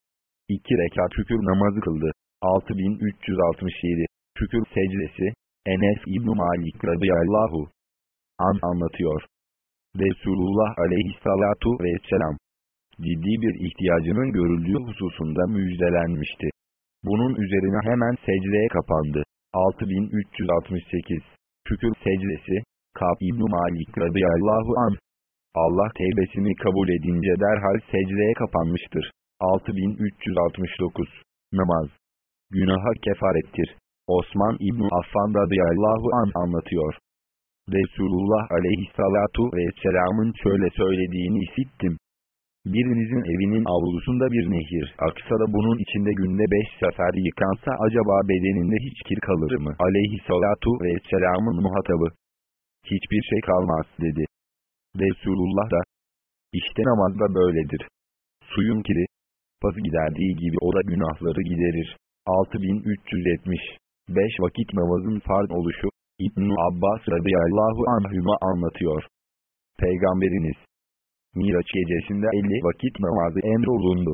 A: iki rekat şükür namazı kıldı. 6367 Şükür secdesi Enes İbni Malik radıyallahu an anlatıyor. Resulullah aleyhissalatu vesselam ciddi bir ihtiyacının görüldüğü hususunda müjdelenmişti. Bunun üzerine hemen secdeye kapandı. 6368 Şükür secdesi Kab İbn Malik radıyallahu an Allah tevbesini kabul edince derhal secdeye kapanmıştır. 6369 Namaz Günaha kefarettir. Osman İbn Affan radıyallahu an anlatıyor. Resulullah aleyhissalatu vesselamın şöyle söylediğini işittim. Birinizin evinin avlusunda bir nehir aksa da bunun içinde günde beş sefer yıkansa acaba bedeninde hiç kir kalır mı? Aleyhissalatu vesselamın muhatabı. Hiçbir şey kalmaz dedi. Resulullah da, işte namazda böyledir. Suyun kiri, pası giderdiği gibi o da günahları giderir. 6370 Beş vakit namazın farz oluşu, ibn Abbas radıyallahu anhüma anlatıyor. Peygamberiniz, Miraç gecesinde 50 vakit namazı emrolundu.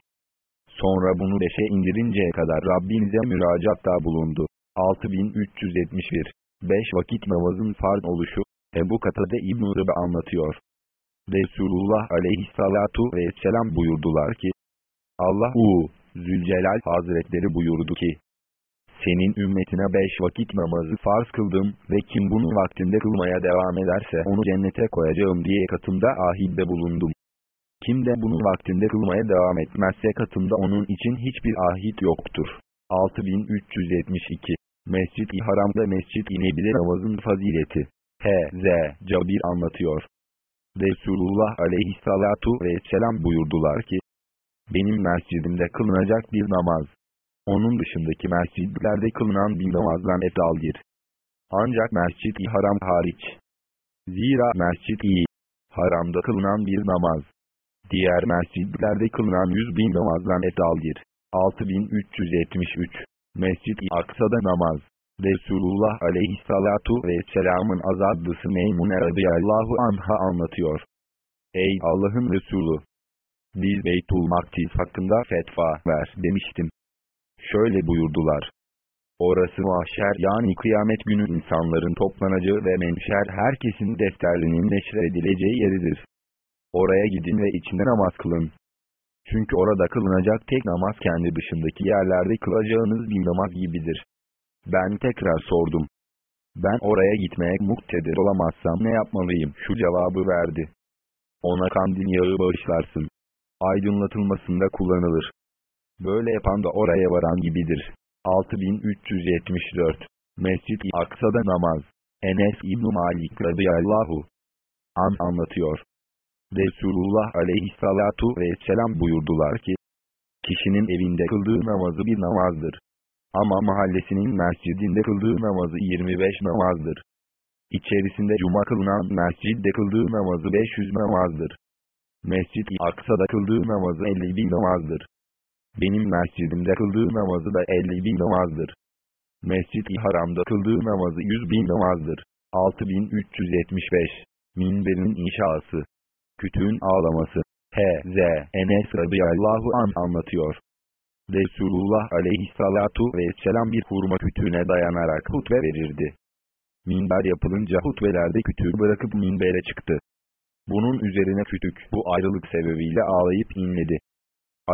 A: Sonra bunu 5'e indirinceye kadar Rabbinize müracaatta bulundu. 6371 5 vakit namazın farz oluşu, Ebu Katade İbn-i anlatıyor. Resulullah aleyhissalatu vesselam buyurdular ki, Allahu Zülcelal Hazretleri buyurdu ki, senin ümmetine beş vakit namazı farz kıldım ve kim bunu vaktinde kılmaya devam ederse onu cennete koyacağım diye katımda ahidde bulundum. Kim de bunu vaktinde kılmaya devam etmezse katımda onun için hiçbir ahit yoktur. 6372 Mescid-i Haram'da Mescid-i Nebi'de namazın fazileti. H.Z. Cabir anlatıyor. Resulullah aleyhissalatu vesselam buyurdular ki, benim mescidimde kılınacak bir namaz, onun dışındaki mescidlerde kılınan bir namazdan efdaldir. Ancak mescid-i haram hariç. Zira mescid-i haramda kılınan bir namaz, diğer mescidlerde kılınan yüz bin namazdan efdaldir. 6373 Mescid-i Aksa'da namaz Resulullah aleyhissalatu vesselamın azadlısı Meymune radıyallahu anha anlatıyor. Ey Allah'ın Resulü! Biz Beytul Maktis hakkında fetva ver demiştim. Şöyle buyurdular. Orası mahşer yani kıyamet günü insanların toplanacağı ve menşer herkesin defterinin neşredileceği yeridir. Oraya gidin ve içinde namaz kılın. Çünkü orada kılınacak tek namaz kendi dışındaki yerlerde kılacağınız bir namaz gibidir. Ben tekrar sordum. Ben oraya gitmeye muktedir olamazsam ne yapmalıyım? Şu cevabı verdi. Ona kandil yağı bağışlarsın. Aydınlatılmasında kullanılır. Böyle yapan da oraya varan gibidir. 6374 Mescid-i Aksa'da namaz Enes İbn Malik radıyallahu an anlatıyor. Resulullah aleyhissalatu vesselam buyurdular ki, kişinin evinde kıldığı namazı bir namazdır. Ama mahallesinin mescidinde kıldığı namazı 25 namazdır. İçerisinde cuma kılınan mescidde kıldığı namazı 500 namazdır. Mescid-i Aksa'da kıldığı namazı 50 bin namazdır. Benim mescidimde kıldığı namazı da 50 bin namazdır. Mescid-i Haram'da kıldığı namazı 100 bin namazdır. 6375 Minberin inşası Kütüğün ağlaması H.Z. Enes radıyallahu an anlatıyor. Resulullah aleyhissalatu vesselam bir hurma kütüğüne dayanarak hutbe verirdi. Minber yapılınca hutbelerde kütüğü bırakıp minbere çıktı. Bunun üzerine kütük bu ayrılık sebebiyle ağlayıp inledi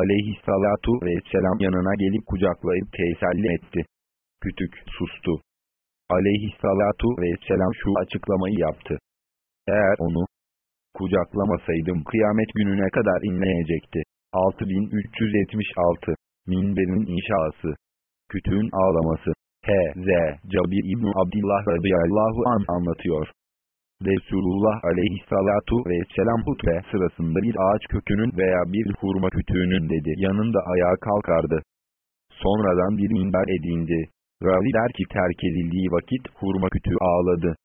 A: aleyhissalatu vesselam yanına gelip kucaklayıp teselli etti. Kütük sustu. Aleyhissalatu vesselam şu açıklamayı yaptı. Eğer onu kucaklamasaydım kıyamet gününe kadar inleyecekti. 6376 Minberin inşası Kütüğün ağlaması H.Z. Cabir İbni Abdillah radıyallahu an anlatıyor. Resulullah aleyhissalatu vesselam hutbe sırasında bir ağaç kökünün veya bir hurma kütüğünün dedi yanında ayağa kalkardı. Sonradan bir minber edindi. Ravi der ki terk edildiği vakit hurma kütüğü ağladı.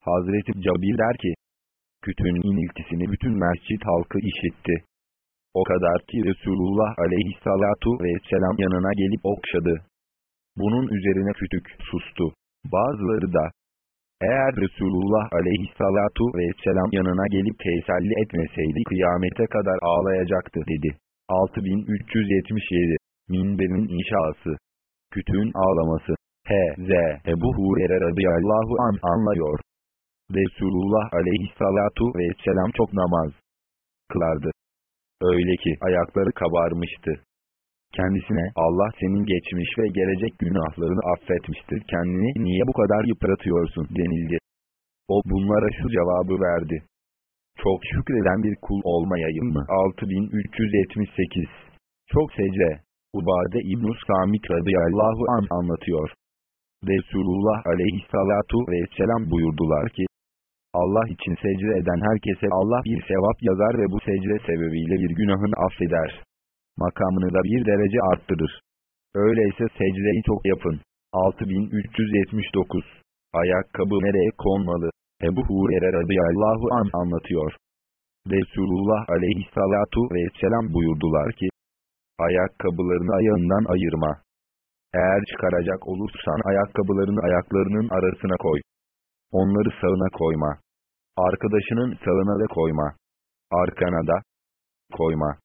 A: Hazreti Cabir der ki, kütüğün iniltisini bütün mescit halkı işitti. O kadar ki Resulullah aleyhissalatu vesselam yanına gelip okşadı. Bunun üzerine kütük sustu. Bazıları da, eğer Resulullah aleyhissalatu vesselam yanına gelip teselli etmeseydi kıyamete kadar ağlayacaktı dedi. 6377 Minberin inşası Kütüğün ağlaması H.Z. Ebu Hurer'e radıyallahu an anlıyor. Resulullah aleyhissalatu vesselam çok namaz kılardı. Öyle ki ayakları kabarmıştı. Kendisine Allah senin geçmiş ve gelecek günahlarını affetmiştir. Kendini niye bu kadar yıpratıyorsun denildi. O bunlara şu cevabı verdi. Çok şükreden bir kul olmayayım mı? 6378 Çok secde. Ubade İbn-i Samit radıyallahu an anlatıyor. Resulullah aleyhissalatu vesselam buyurdular ki, Allah için secde eden herkese Allah bir sevap yazar ve bu secde sebebiyle bir günahını affeder makamını da bir derece arttırır. Öyleyse secdeyi çok yapın. 6379 Ayakkabı nereye konmalı? Ebu Hurer'e radıyallahu an anlatıyor. Resulullah aleyhissalatu vesselam buyurdular ki, ayakkabılarını ayağından ayırma. Eğer çıkaracak olursan ayakkabılarını ayaklarının arasına koy. Onları sağına koyma. Arkadaşının sağına da koyma. Arkana da koyma.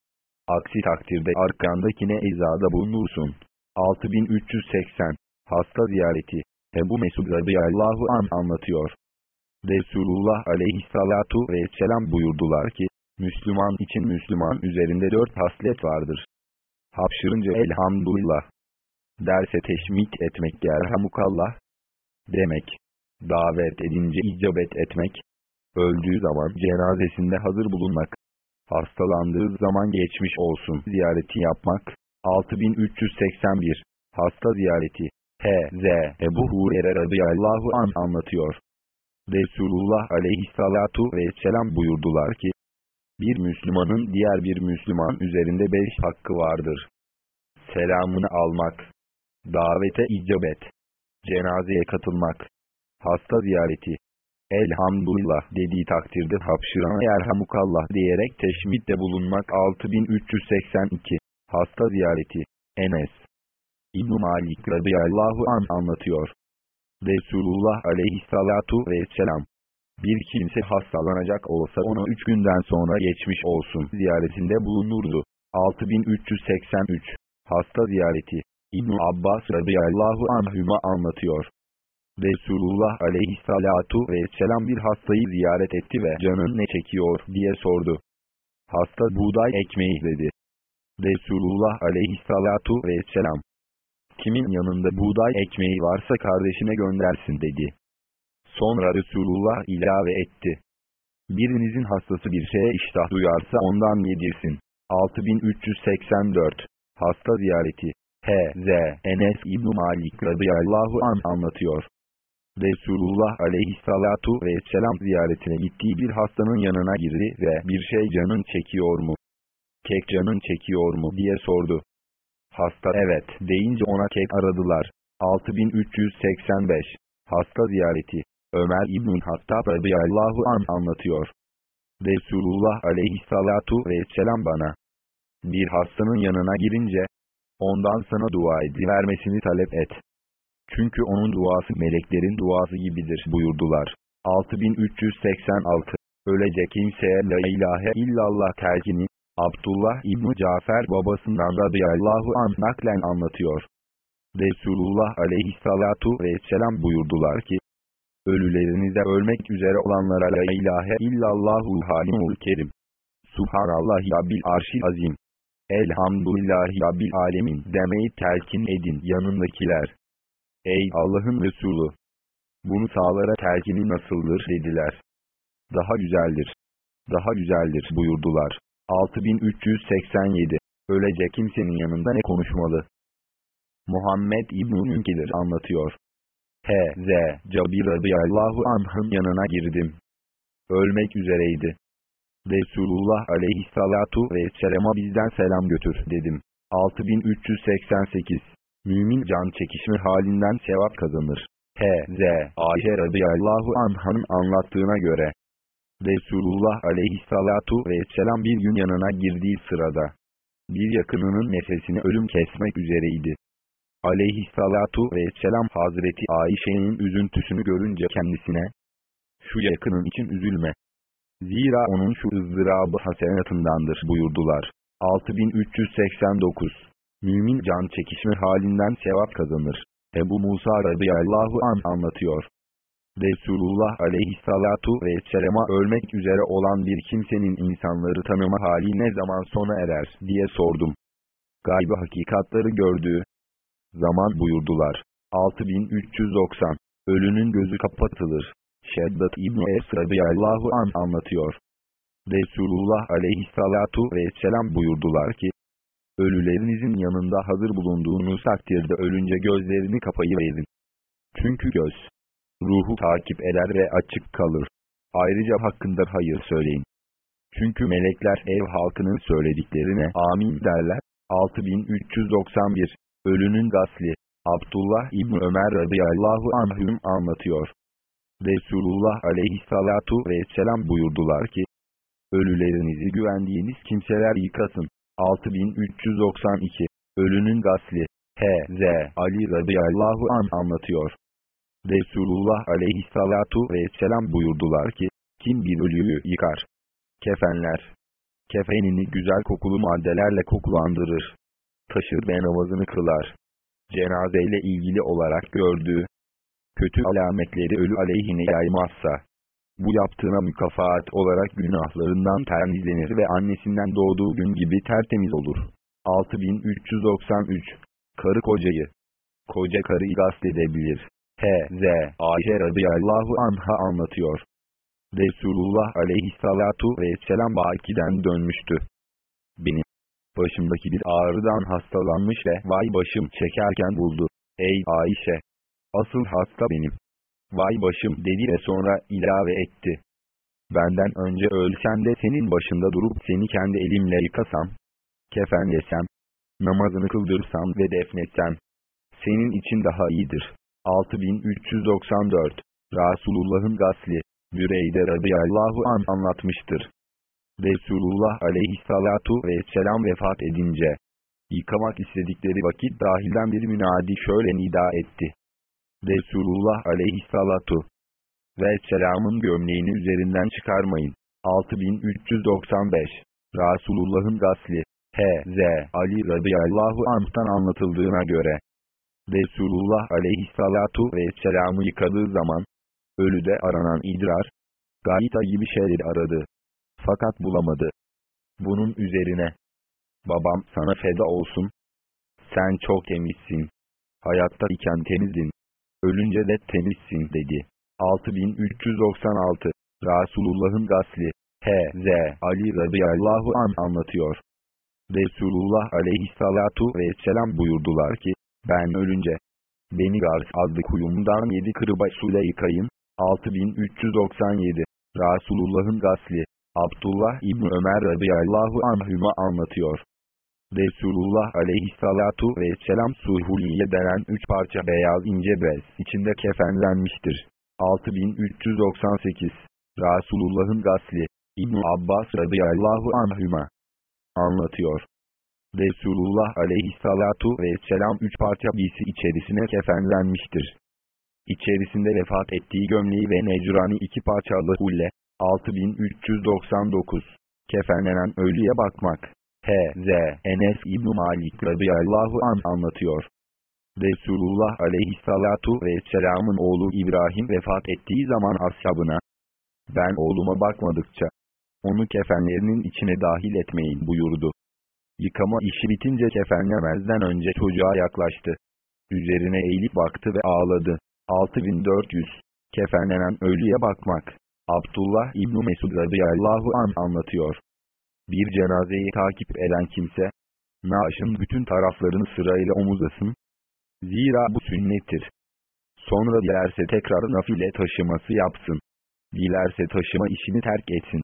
A: Aksi takdirde arkandakine izada bulunursun. 6380 Hasta ziyareti Ebu Mesud radıyallahu an anlatıyor. Resulullah aleyhissalatu vesselam buyurdular ki, Müslüman için Müslüman üzerinde dört haslet vardır. Hapşırınca elhamdülillah. Derse teşmik etmek gerhamukallah. Demek. Davet edince icabet etmek. Öldüğü zaman cenazesinde hazır bulunmak. Hastalandığı zaman geçmiş olsun ziyareti yapmak. 6381 Hasta ziyareti H.Z. Ebu Hurer'e radıyallahu an anlatıyor. Resulullah aleyhissalatu vesselam buyurdular ki, bir Müslümanın diğer bir Müslüman üzerinde beş hakkı vardır. Selamını almak, davete icabet, cenazeye katılmak, hasta ziyareti, elhamdülillah dediği takdirde hapşırana yerhamukallah diyerek teşmitte bulunmak 6382, hasta ziyareti, Enes. İbn-i Malik radıyallahu an anlatıyor. Resulullah aleyhissalatu vesselam. Bir kimse hastalanacak olsa ona üç günden sonra geçmiş olsun ziyaretinde bulunurdu. 6383 Hasta ziyareti ibn Abbas radıyallahu anhüma anlatıyor. Resulullah aleyhissalatu vesselam bir hastayı ziyaret etti ve canın ne çekiyor diye sordu. Hasta buğday ekmeği dedi. Resulullah aleyhissalatu vesselam Kimin yanında buğday ekmeği varsa kardeşine göndersin dedi. Sonra Resulullah ilave etti. Birinizin hastası bir şeye iştah duyarsa ondan yedirsin. 6384 Hasta ziyareti H.Z. Enes İbn Malik radıyallahu an anlatıyor. Resulullah aleyhissalatu vesselam ziyaretine gittiği bir hastanın yanına girdi ve bir şey canın çekiyor mu? Kek canın çekiyor mu diye sordu. Hasta evet deyince ona kek aradılar. 6385 Hasta ziyareti Ömer İbn-i Hattab radıyallahu an anlatıyor. Resulullah aleyhissalatu vesselam bana bir hastanın yanına girince ondan sana dua edivermesini talep et. Çünkü onun duası meleklerin duası gibidir buyurdular. 6386 Ölecek kimseye la ilahe illallah terkini Abdullah İbni Cafer babasından radıyallahu an naklen anlatıyor. Resulullah aleyhissalatu vesselam buyurdular ki, Ölülerinize ölmek üzere olanlara la ilahe illallahul halimul kerim. Subhanallahi rabbil arşil azim. Elhamdülillahi rabbil alemin demeyi telkin edin yanındakiler. Ey Allah'ın Resulü! Bunu sağlara telkini nasıldır dediler. Daha güzeldir. Daha güzeldir buyurdular. 6387 Ölecek kimsenin yanında ne konuşmalı? Muhammed İbn-i Münkidir anlatıyor. H.Z. Cabir radıyallahu anh'ın yanına girdim. Ölmek üzereydi. Resulullah aleyhissalatu vesselama bizden selam götür dedim. 6388 Mümin can çekişme halinden sevap kazanır. H.Z. Ayşe radıyallahu anh'ın anlattığına göre, Resulullah aleyhissalatu vesselam bir gün yanına girdiği sırada, bir yakınının nefesini ölüm kesmek üzereydi. Aleyhissalatu vesselam Hazreti Ayşe'nin üzüntüsünü görünce kendisine, şu yakının için üzülme. Zira onun şu ızdırabı hasenatındandır buyurdular. 6389 Mümin can çekişme halinden sevap kazanır. Ebu Musa radıyallahu an anlatıyor. Resulullah aleyhissalatu vesselama ölmek üzere olan bir kimsenin insanları tanıma hali ne zaman sona erer diye sordum. Gaybi hakikatları gördüğü zaman buyurdular. 6390 Ölünün gözü kapatılır. Şeddat İbni Es radıyallahu an anlatıyor. Resulullah aleyhissalatu vesselam buyurdular ki, Ölülerinizin yanında hazır bulunduğunuz takdirde ölünce gözlerini kapayıverin. Çünkü göz, ruhu takip eder ve açık kalır. Ayrıca hakkında hayır söyleyin. Çünkü melekler ev halkının söylediklerine amin derler. 6391 Ölünün gasli Abdullah İbni Ömer radıyallahu anhüm anlatıyor. Resulullah aleyhissalatu vesselam buyurdular ki, Ölülerinizi güvendiğiniz kimseler yıkasın. 6392 Ölünün gasli. H.Z. Ali radıyallahu an anlatıyor. Resulullah aleyhissalatu vesselam buyurdular ki, kim bir ölüyü yıkar, kefenler, kefenini güzel kokulu maddelerle kokulandırır, taşır ve namazını kılar, cenazeyle ilgili olarak gördüğü, kötü alametleri ölü aleyhine yaymazsa, bu yaptığına mükafat olarak günahlarından temizlenir ve annesinden doğduğu gün gibi tertemiz olur. 6393 Karı kocayı Koca karıyı gast edebilir. H.Z. Ayşe radıyallahu anha anlatıyor. Resulullah aleyhissalatu vesselam Baki'den dönmüştü. Benim başımdaki bir ağrıdan hastalanmış ve vay başım çekerken buldu. Ey Ayşe! Asıl hasta benim. Vay başım dedi ve sonra ilave etti. Benden önce ölsem de senin başında durup seni kendi elimle yıkasam, kefenlesem, namazını kıldırsam ve defnetsem, senin için daha iyidir. 6394 Resulullah'ın gasli, Büreyde radıyallahu an anlatmıştır. Resulullah aleyhissalatu vesselam vefat edince, yıkamak istedikleri vakit dahilden bir münadi şöyle nida etti. Resulullah aleyhissalatu vesselamın gömleğini üzerinden çıkarmayın. 6395 Resulullah'ın gasli H.Z. Ali radıyallahu anh'tan anlatıldığına göre Resulullah aleyhissalatu vesselamı yıkadığı zaman ölüde aranan idrar, gayta gibi şeyleri aradı. Fakat bulamadı. Bunun üzerine babam sana feda olsun. Sen çok temizsin. Hayatta iken temizdin. Ölünce de temizsin dedi. 6396 Resulullah'ın gasli H.Z. Ali radıyallahu an anlatıyor. Resulullah aleyhissalatu vesselam buyurdular ki, ben ölünce, beni Gars adlı kuyumdan yedi kırba suyla yıkayın. 6397 Resulullah'ın gasli Abdullah İbni Ömer radıyallahu anhüma anlatıyor. Resulullah aleyhissalatu vesselam suhuliye denen üç parça beyaz ince bez içinde kefenlenmiştir. 6398 Resulullah'ın gasli İbn Abbas radıyallahu anhüma anlatıyor. Resulullah aleyhissalatu vesselam üç parça giysi içerisine kefenlenmiştir. İçerisinde vefat ettiği gömleği ve necrani iki parçalı hulle, 6399. Kefenlenen ölüye bakmak. H.Z. Enes İbn Malik radıyallahu an anlatıyor. Resulullah aleyhissalatu vesselamın oğlu İbrahim vefat ettiği zaman ashabına, ben oğluma bakmadıkça, onu kefenlerinin içine dahil etmeyin buyurdu. Yıkama işi bitince kefenlemezden önce çocuğa yaklaştı. Üzerine eğilip baktı ve ağladı. 6400 Kefenlenen ölüye bakmak Abdullah İbni Mesud radıyallahu an anlatıyor. Bir cenazeyi takip eden kimse, naaşın bütün taraflarını sırayla omuzlasın. Zira bu sünnettir. Sonra dilerse tekrar nafile taşıması yapsın. Dilerse taşıma işini terk etsin.